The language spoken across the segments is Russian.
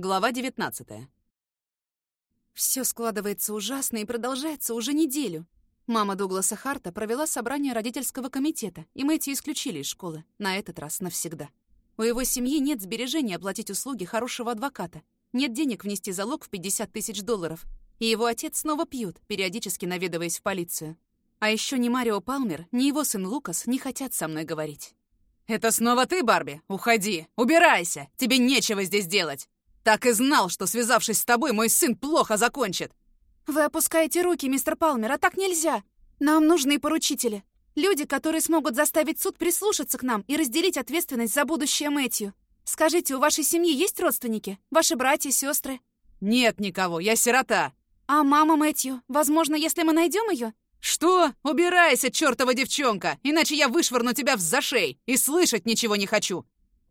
Глава 19. Все складывается ужасно и продолжается уже неделю. Мама Дугласа Харта провела собрание родительского комитета, и Мэтью исключили из школы, на этот раз навсегда. У его семьи нет сбережений оплатить услуги хорошего адвоката, нет денег внести залог в 50 тысяч долларов, и его отец снова пьет, периодически наведываясь в полицию. А еще ни Марио Палмер, ни его сын Лукас не хотят со мной говорить. «Это снова ты, Барби? Уходи! Убирайся! Тебе нечего здесь делать! Так и знал, что, связавшись с тобой, мой сын плохо закончит!» «Вы опускаете руки, мистер Палмер, а так нельзя! Нам нужны поручители. Люди, которые смогут заставить суд прислушаться к нам и разделить ответственность за будущее Мэтью. Скажите, у вашей семьи есть родственники? Ваши братья, сестры? Нет никого, я сирота. А мама Мэтью? Возможно, если мы найдем ее? Что? Убирайся, чертова девчонка, иначе я вышвырну тебя в зашей и слышать ничего не хочу.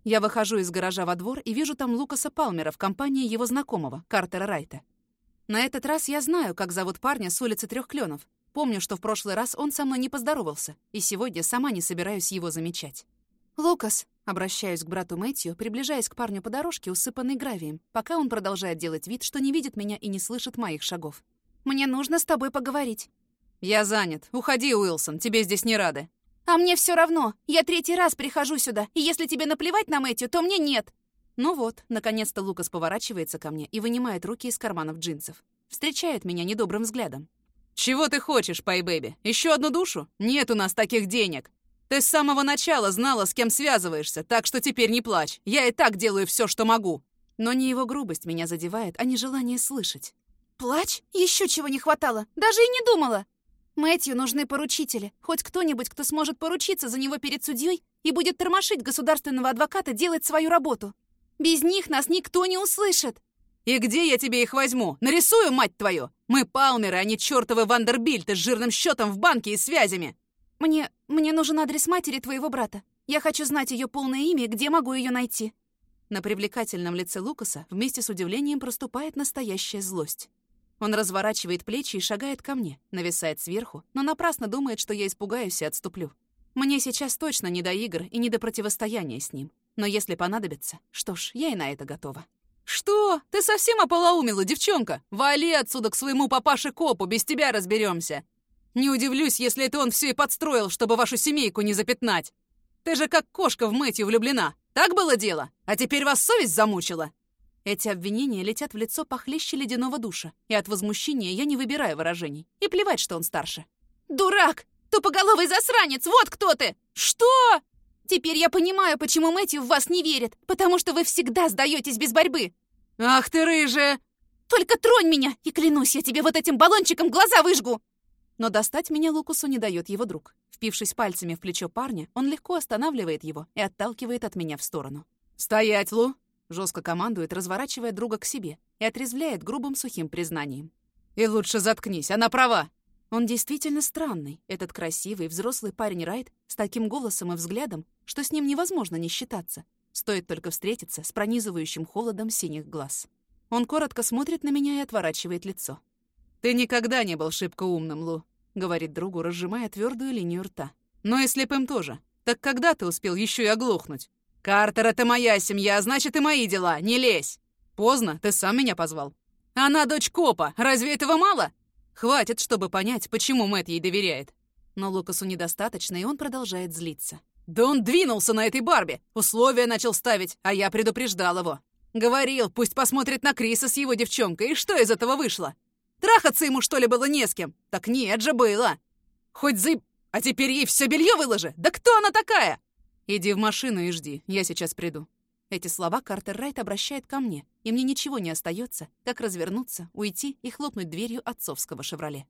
Я выхожу из гаража во двор и вижу там Лукаса Палмера в компании его знакомого, Картера Райта. На этот раз я знаю, как зовут парня с улицы Трех Кленов, Помню, что в прошлый раз он со мной не поздоровался, и сегодня сама не собираюсь его замечать. «Лукас!» — обращаюсь к брату Мэтью, приближаясь к парню по дорожке, усыпанной гравием, пока он продолжает делать вид, что не видит меня и не слышит моих шагов. «Мне нужно с тобой поговорить». «Я занят. Уходи, Уилсон, тебе здесь не рады». «А мне все равно. Я третий раз прихожу сюда, и если тебе наплевать на Мэтью, то мне нет». Ну вот, наконец-то Лукас поворачивается ко мне и вынимает руки из карманов джинсов. Встречает меня недобрым взглядом. «Чего ты хочешь, Пайбэби? Еще одну душу? Нет у нас таких денег. Ты с самого начала знала, с кем связываешься, так что теперь не плачь. Я и так делаю все, что могу». Но не его грубость меня задевает, а не желание слышать. «Плачь? Еще чего не хватало. Даже и не думала. Мэтью нужны поручители. Хоть кто-нибудь, кто сможет поручиться за него перед судьей и будет тормошить государственного адвоката делать свою работу. Без них нас никто не услышит. «И где я тебе их возьму? Нарисую, мать твою! Мы палмеры, а не чертовы Вандербильты с жирным счетом в банке и связями!» «Мне... мне нужен адрес матери твоего брата. Я хочу знать ее полное имя где могу ее найти». На привлекательном лице Лукаса вместе с удивлением проступает настоящая злость. Он разворачивает плечи и шагает ко мне, нависает сверху, но напрасно думает, что я испугаюсь и отступлю. Мне сейчас точно не до игр и не до противостояния с ним. Но если понадобится, что ж, я и на это готова. «Что? Ты совсем ополоумела, девчонка? Вали отсюда к своему папаше-копу, без тебя разберемся. Не удивлюсь, если это он все и подстроил, чтобы вашу семейку не запятнать. Ты же как кошка в Мэтью влюблена. Так было дело? А теперь вас совесть замучила?» Эти обвинения летят в лицо похлеще ледяного душа, и от возмущения я не выбираю выражений. И плевать, что он старше. «Дурак! Тупоголовый засранец! Вот кто ты!» «Что?» Теперь я понимаю, почему Мэтью в вас не верит, потому что вы всегда сдаетесь без борьбы. Ах ты рыжая! Только тронь меня, и клянусь, я тебе вот этим баллончиком глаза выжгу. Но достать меня Лукусу не дает его друг. Впившись пальцами в плечо парня, он легко останавливает его и отталкивает от меня в сторону. «Стоять, Лу!» — жестко командует, разворачивая друга к себе и отрезвляет грубым сухим признанием. «И лучше заткнись, она права!» Он действительно странный, этот красивый, взрослый парень Райт, с таким голосом и взглядом, что с ним невозможно не считаться. Стоит только встретиться с пронизывающим холодом синих глаз. Он коротко смотрит на меня и отворачивает лицо. «Ты никогда не был шибко умным, Лу», — говорит другу, разжимая твердую линию рта. «Но и слепым тоже. Так когда ты успел еще и оглохнуть? Картер — это моя семья, значит, и мои дела. Не лезь. Поздно, ты сам меня позвал. Она дочь копа. Разве этого мало? Хватит, чтобы понять, почему Мэт ей доверяет. Но Лукасу недостаточно, и он продолжает злиться. Да он двинулся на этой Барби, условия начал ставить, а я предупреждал его. Говорил, пусть посмотрит на Криса с его девчонкой, и что из этого вышло? Трахаться ему, что ли, было не с кем? Так нет же было. Хоть зыб, а теперь ей все белье выложи. Да кто она такая? Иди в машину и жди, я сейчас приду. Эти слова Картер Райт обращает ко мне, и мне ничего не остается, как развернуться, уйти и хлопнуть дверью отцовского «Шевроле».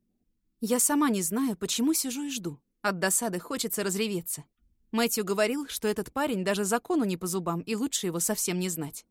Я сама не знаю, почему сижу и жду. От досады хочется разреветься. Мэтью говорил, что этот парень даже закону не по зубам, и лучше его совсем не знать.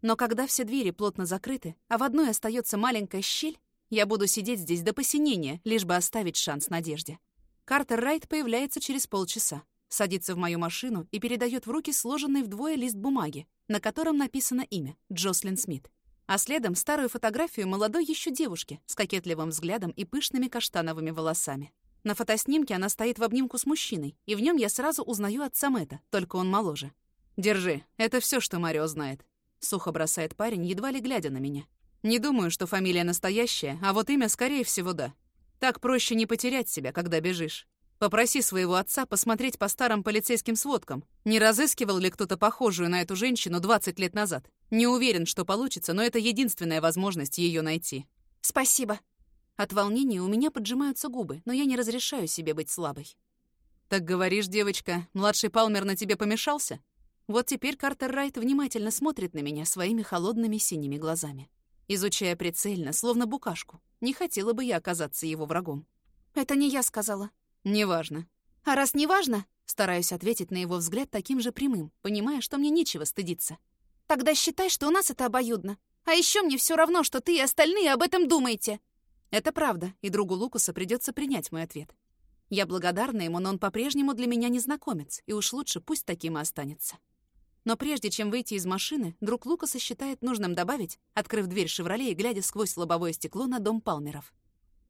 Но когда все двери плотно закрыты, а в одной остается маленькая щель, я буду сидеть здесь до посинения, лишь бы оставить шанс надежде. Картер Райт появляется через полчаса садится в мою машину и передает в руки сложенный вдвое лист бумаги, на котором написано имя — Джослин Смит. А следом старую фотографию молодой еще девушки с кокетливым взглядом и пышными каштановыми волосами. На фотоснимке она стоит в обнимку с мужчиной, и в нем я сразу узнаю отца Мэтта, только он моложе. «Держи, это все, что Марио знает. Сухо бросает парень, едва ли глядя на меня. Не думаю, что фамилия настоящая, а вот имя, скорее всего, да. Так проще не потерять себя, когда бежишь. Попроси своего отца посмотреть по старым полицейским сводкам. Не разыскивал ли кто-то похожую на эту женщину 20 лет назад? Не уверен, что получится, но это единственная возможность ее найти. Спасибо. От волнения у меня поджимаются губы, но я не разрешаю себе быть слабой. Так говоришь, девочка, младший Палмер на тебе помешался? Вот теперь Картер Райт внимательно смотрит на меня своими холодными синими глазами, изучая прицельно, словно букашку. Не хотела бы я оказаться его врагом. Это не я сказала. Неважно. А раз неважно, стараюсь ответить на его взгляд таким же прямым, понимая, что мне нечего стыдиться. Тогда считай, что у нас это обоюдно. А еще мне все равно, что ты и остальные об этом думаете. Это правда, и другу Лукаса придется принять мой ответ. Я благодарна ему, но он по-прежнему для меня незнакомец, и уж лучше пусть таким и останется. Но прежде чем выйти из машины, друг Лукаса считает нужным добавить, открыв дверь «Шевроле» и глядя сквозь лобовое стекло на дом Палмеров.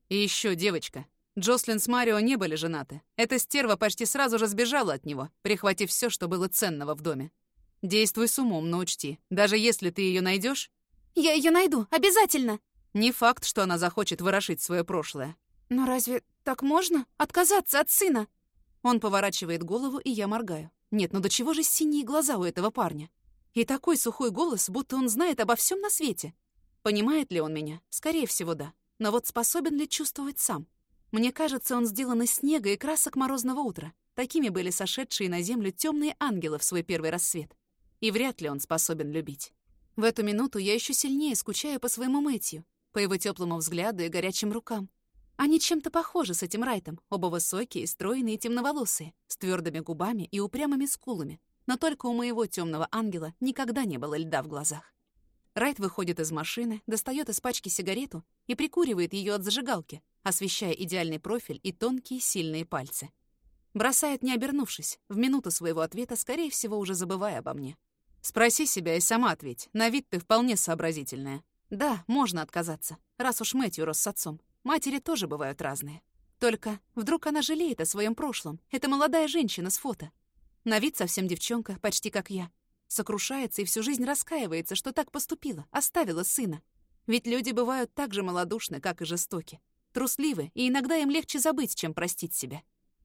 «И еще, девочка, Джослин с Марио не были женаты. Эта стерва почти сразу же сбежала от него, прихватив все, что было ценного в доме. Действуй с умом, но учти, даже если ты ее найдешь, «Я ее найду, обязательно!» Не факт, что она захочет ворошить свое прошлое. «Но разве так можно? Отказаться от сына?» Он поворачивает голову, и я моргаю. Нет, ну до чего же синие глаза у этого парня? И такой сухой голос, будто он знает обо всем на свете. Понимает ли он меня? Скорее всего, да. Но вот способен ли чувствовать сам? Мне кажется, он сделан из снега и красок морозного утра. Такими были сошедшие на землю темные ангелы в свой первый рассвет. И вряд ли он способен любить. В эту минуту я еще сильнее скучаю по своему Мэтью, по его теплому взгляду и горячим рукам. Они чем-то похожи с этим Райтом, оба высокие, стройные и темноволосые, с твердыми губами и упрямыми скулами. Но только у моего темного ангела никогда не было льда в глазах. Райт выходит из машины, достает из пачки сигарету и прикуривает ее от зажигалки, освещая идеальный профиль и тонкие сильные пальцы. Бросает, не обернувшись, в минуту своего ответа, скорее всего, уже забывая обо мне. Спроси себя и сама ответь. На вид ты вполне сообразительная. Да, можно отказаться, раз уж Мэтью рос с отцом. Матери тоже бывают разные. Только вдруг она жалеет о своем прошлом. Это молодая женщина с фото. На вид совсем девчонка, почти как я. Сокрушается и всю жизнь раскаивается, что так поступила, оставила сына. Ведь люди бывают так же малодушны, как и жестоки трусливы, и иногда им легче забыть, чем простить себя.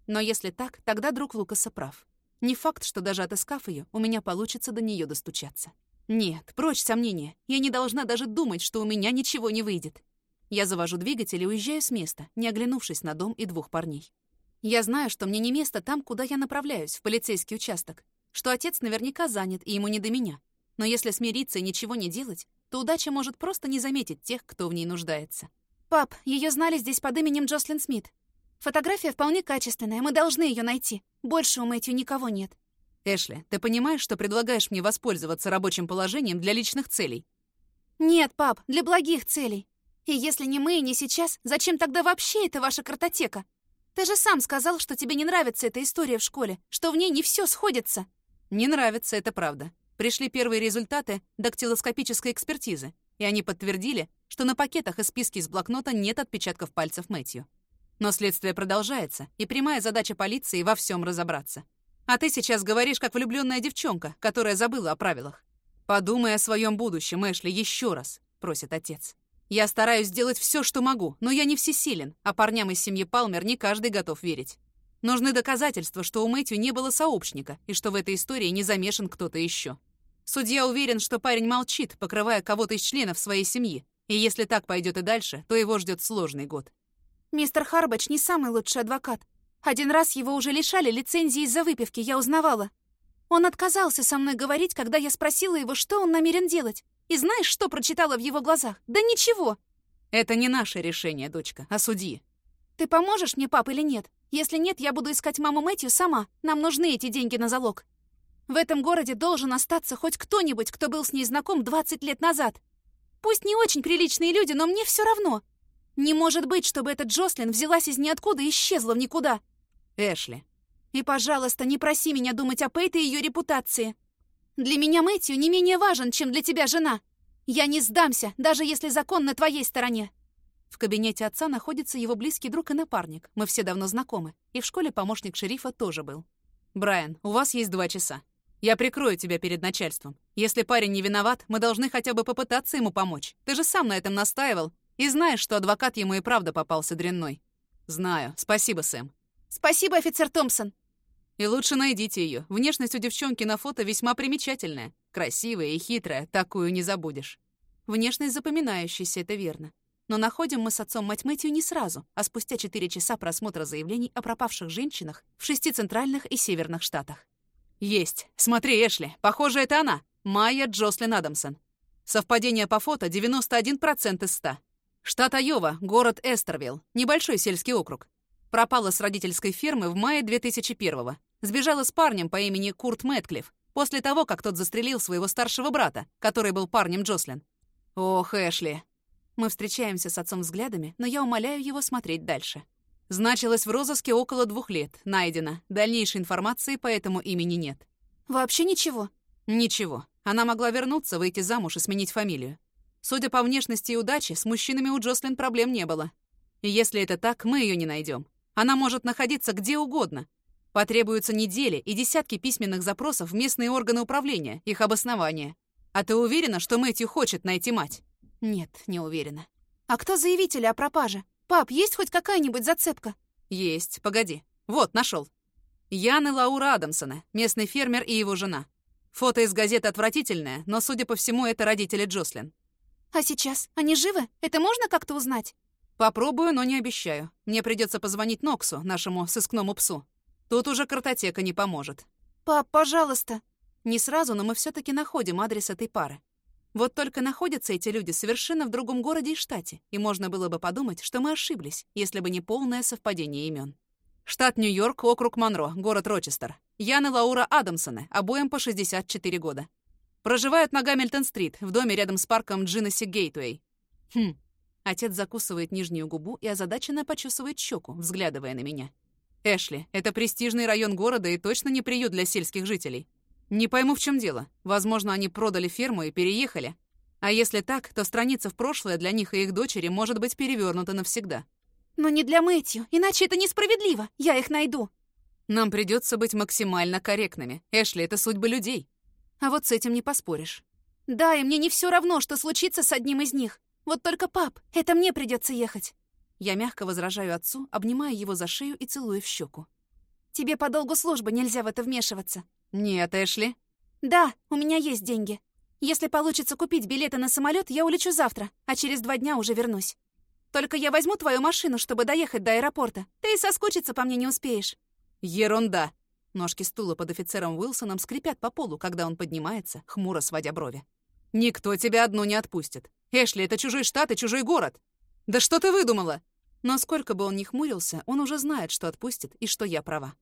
Но если так, тогда друг Лукаса прав. Не факт, что даже отыскав ее, у меня получится до нее достучаться. Нет, прочь сомнения. Я не должна даже думать, что у меня ничего не выйдет. Я завожу двигатель и уезжаю с места, не оглянувшись на дом и двух парней. Я знаю, что мне не место там, куда я направляюсь, в полицейский участок, что отец наверняка занят, и ему не до меня. Но если смириться и ничего не делать, то удача может просто не заметить тех, кто в ней нуждается. «Пап, ее знали здесь под именем Джослин Смит. Фотография вполне качественная, мы должны ее найти. Больше у Мэтью никого нет». «Эшли, ты понимаешь, что предлагаешь мне воспользоваться рабочим положением для личных целей?» «Нет, пап, для благих целей. И если не мы и не сейчас, зачем тогда вообще эта ваша картотека? Ты же сам сказал, что тебе не нравится эта история в школе, что в ней не все сходится». «Не нравится, это правда. Пришли первые результаты дактилоскопической экспертизы, и они подтвердили, что на пакетах и списке из блокнота нет отпечатков пальцев Мэтью. Но следствие продолжается, и прямая задача полиции во всем разобраться. А ты сейчас говоришь, как влюбленная девчонка, которая забыла о правилах. «Подумай о своем будущем, Эшли, еще раз», — просит отец. «Я стараюсь сделать все, что могу, но я не всесилен, а парням из семьи Палмер не каждый готов верить. Нужны доказательства, что у Мэтью не было сообщника и что в этой истории не замешан кто-то еще. Судья уверен, что парень молчит, покрывая кого-то из членов своей семьи, и если так пойдет и дальше, то его ждет сложный год. Мистер Харбач не самый лучший адвокат. Один раз его уже лишали лицензии из-за выпивки, я узнавала. Он отказался со мной говорить, когда я спросила его, что он намерен делать. И знаешь, что прочитала в его глазах? Да ничего. Это не наше решение, дочка, а судьи. Ты поможешь мне, пап, или нет? Если нет, я буду искать маму Мэтью сама. Нам нужны эти деньги на залог. В этом городе должен остаться хоть кто-нибудь, кто был с ней знаком 20 лет назад. Пусть не очень приличные люди, но мне все равно. Не может быть, чтобы эта Джослин взялась из ниоткуда и исчезла в никуда. Эшли. И, пожалуйста, не проси меня думать о Пейт и ее репутации. Для меня Мэтью не менее важен, чем для тебя жена. Я не сдамся, даже если закон на твоей стороне. В кабинете отца находится его близкий друг и напарник. Мы все давно знакомы. И в школе помощник шерифа тоже был. «Брайан, у вас есть два часа». Я прикрою тебя перед начальством. Если парень не виноват, мы должны хотя бы попытаться ему помочь. Ты же сам на этом настаивал. И знаешь, что адвокат ему и правда попался дрянной. Знаю. Спасибо, Сэм. Спасибо, офицер Томпсон. И лучше найдите ее. Внешность у девчонки на фото весьма примечательная. Красивая и хитрая, такую не забудешь. Внешность запоминающаяся, это верно. Но находим мы с отцом мать Мэтью не сразу, а спустя четыре часа просмотра заявлений о пропавших женщинах в шести центральных и северных штатах. Есть. Смотри, Эшли, похоже, это она. Майя Джослин Адамсон. Совпадение по фото 91% из 100. Штат Айова, город Эстервилл, небольшой сельский округ. Пропала с родительской фермы в мае 2001-го. Сбежала с парнем по имени Курт Мэтклифф после того, как тот застрелил своего старшего брата, который был парнем Джослин. Ох, Эшли. Мы встречаемся с отцом взглядами, но я умоляю его смотреть дальше. Значилась в розыске около двух лет. Найдена. Дальнейшей информации по этому имени нет. Вообще ничего? Ничего. Она могла вернуться, выйти замуж и сменить фамилию. Судя по внешности и удаче, с мужчинами у Джослин проблем не было. И если это так, мы ее не найдем. Она может находиться где угодно. Потребуются недели и десятки письменных запросов в местные органы управления, их обоснования. А ты уверена, что Мэтью хочет найти мать? Нет, не уверена. А кто заявители о пропаже? «Пап, есть хоть какая-нибудь зацепка?» «Есть. Погоди. Вот, нашел. Ян и Лаура Адамсона, местный фермер и его жена. Фото из газеты отвратительное, но, судя по всему, это родители Джослин. А сейчас? Они живы? Это можно как-то узнать? Попробую, но не обещаю. Мне придется позвонить Ноксу, нашему сыскному псу. Тут уже картотека не поможет. Пап, пожалуйста. Не сразу, но мы все таки находим адрес этой пары. Вот только находятся эти люди совершенно в другом городе и штате, и можно было бы подумать, что мы ошиблись, если бы не полное совпадение имен. Штат Нью-Йорк, округ Монро, город Рочестер. Ян и Лаура Адамсоны, обоим по 64 года. Проживают на Гамильтон-стрит, в доме рядом с парком Джиннесси Гейтуэй. Хм. Отец закусывает нижнюю губу и озадаченно почесывает щеку, взглядывая на меня. Эшли, это престижный район города и точно не приют для сельских жителей. «Не пойму, в чем дело. Возможно, они продали ферму и переехали. А если так, то страница в прошлое для них и их дочери может быть перевернута навсегда». «Но не для Мэтью, иначе это несправедливо. Я их найду». «Нам придется быть максимально корректными. Эшли, это судьбы людей. А вот с этим не поспоришь». «Да, и мне не все равно, что случится с одним из них. Вот только, пап, это мне придется ехать». Я мягко возражаю отцу, обнимая его за шею и целую в щеку. «Тебе по долгу службы нельзя в это вмешиваться. «Нет, Эшли». «Да, у меня есть деньги. Если получится купить билеты на самолет, я улечу завтра, а через два дня уже вернусь. Только я возьму твою машину, чтобы доехать до аэропорта. Ты и соскучиться по мне не успеешь». «Ерунда!» Ножки стула под офицером Уилсоном скрипят по полу, когда он поднимается, хмуро сводя брови. «Никто тебя одну не отпустит. Эшли, это чужой штат и чужой город. Да что ты выдумала?» Но сколько бы он ни хмурился, он уже знает, что отпустит и что я права.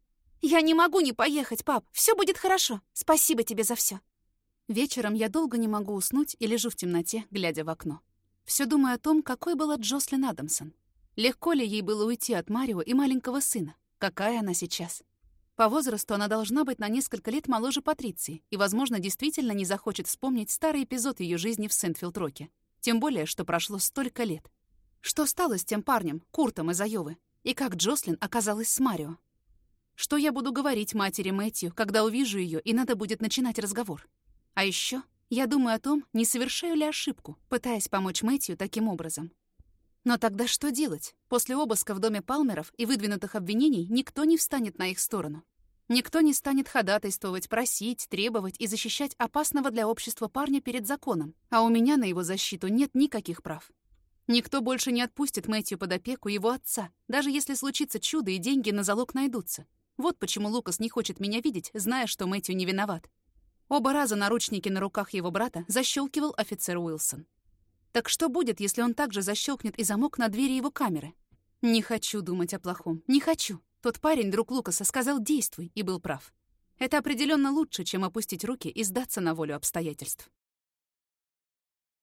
«Я не могу не поехать, пап. Все будет хорошо. Спасибо тебе за все. Вечером я долго не могу уснуть и лежу в темноте, глядя в окно. Все думаю о том, какой была Джослин Адамсон. Легко ли ей было уйти от Марио и маленького сына? Какая она сейчас? По возрасту она должна быть на несколько лет моложе Патриции и, возможно, действительно не захочет вспомнить старый эпизод ее жизни в Сент-Филд-Роке. Тем более, что прошло столько лет. Что стало с тем парнем, Куртом из Айовы? И как Джослин оказалась с Марио? Что я буду говорить матери Мэтью, когда увижу ее, и надо будет начинать разговор? А еще я думаю о том, не совершаю ли ошибку, пытаясь помочь Мэтью таким образом. Но тогда что делать? После обыска в доме Палмеров и выдвинутых обвинений никто не встанет на их сторону. Никто не станет ходатайствовать, просить, требовать и защищать опасного для общества парня перед законом, а у меня на его защиту нет никаких прав. Никто больше не отпустит Мэтью под опеку его отца, даже если случится чудо и деньги на залог найдутся. Вот почему Лукас не хочет меня видеть, зная, что Мэтью не виноват. Оба раза наручники на руках его брата защелкивал офицер Уилсон. Так что будет, если он также защелкнет и замок на двери его камеры? Не хочу думать о плохом. Не хочу. Тот парень, друг Лукаса, сказал «действуй» и был прав. Это определенно лучше, чем опустить руки и сдаться на волю обстоятельств.